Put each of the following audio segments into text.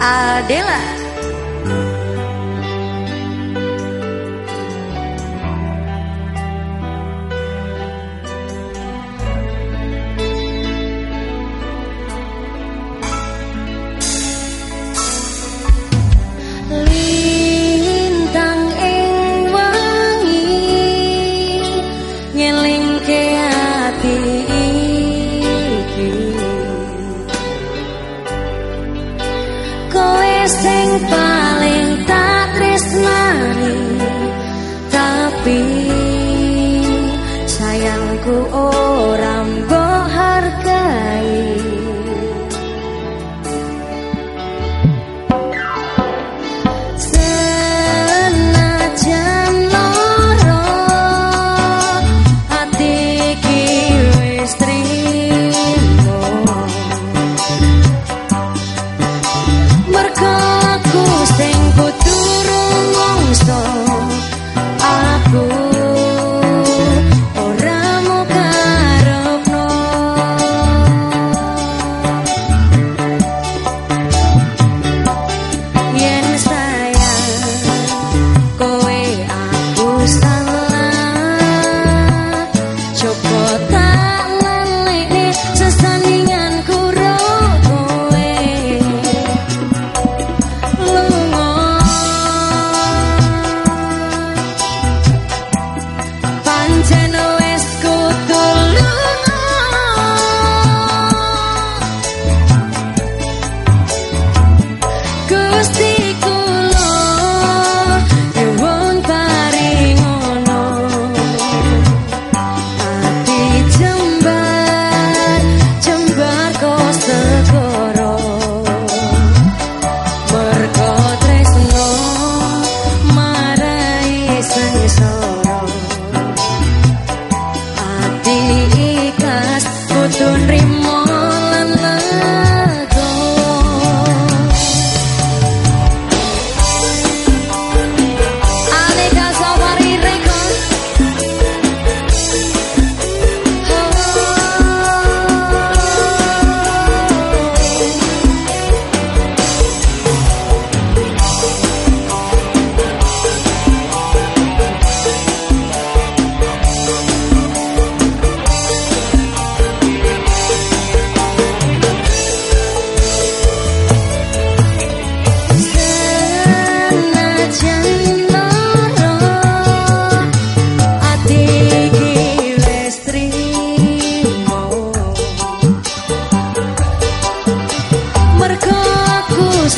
Adela first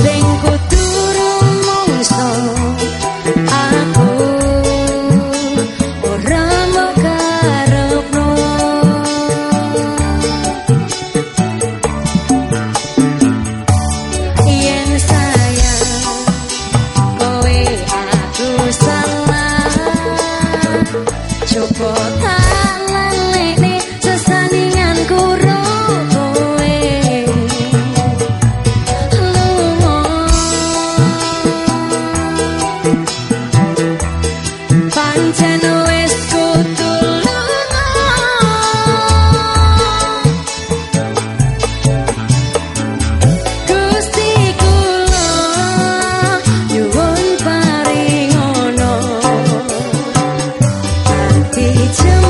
de. тем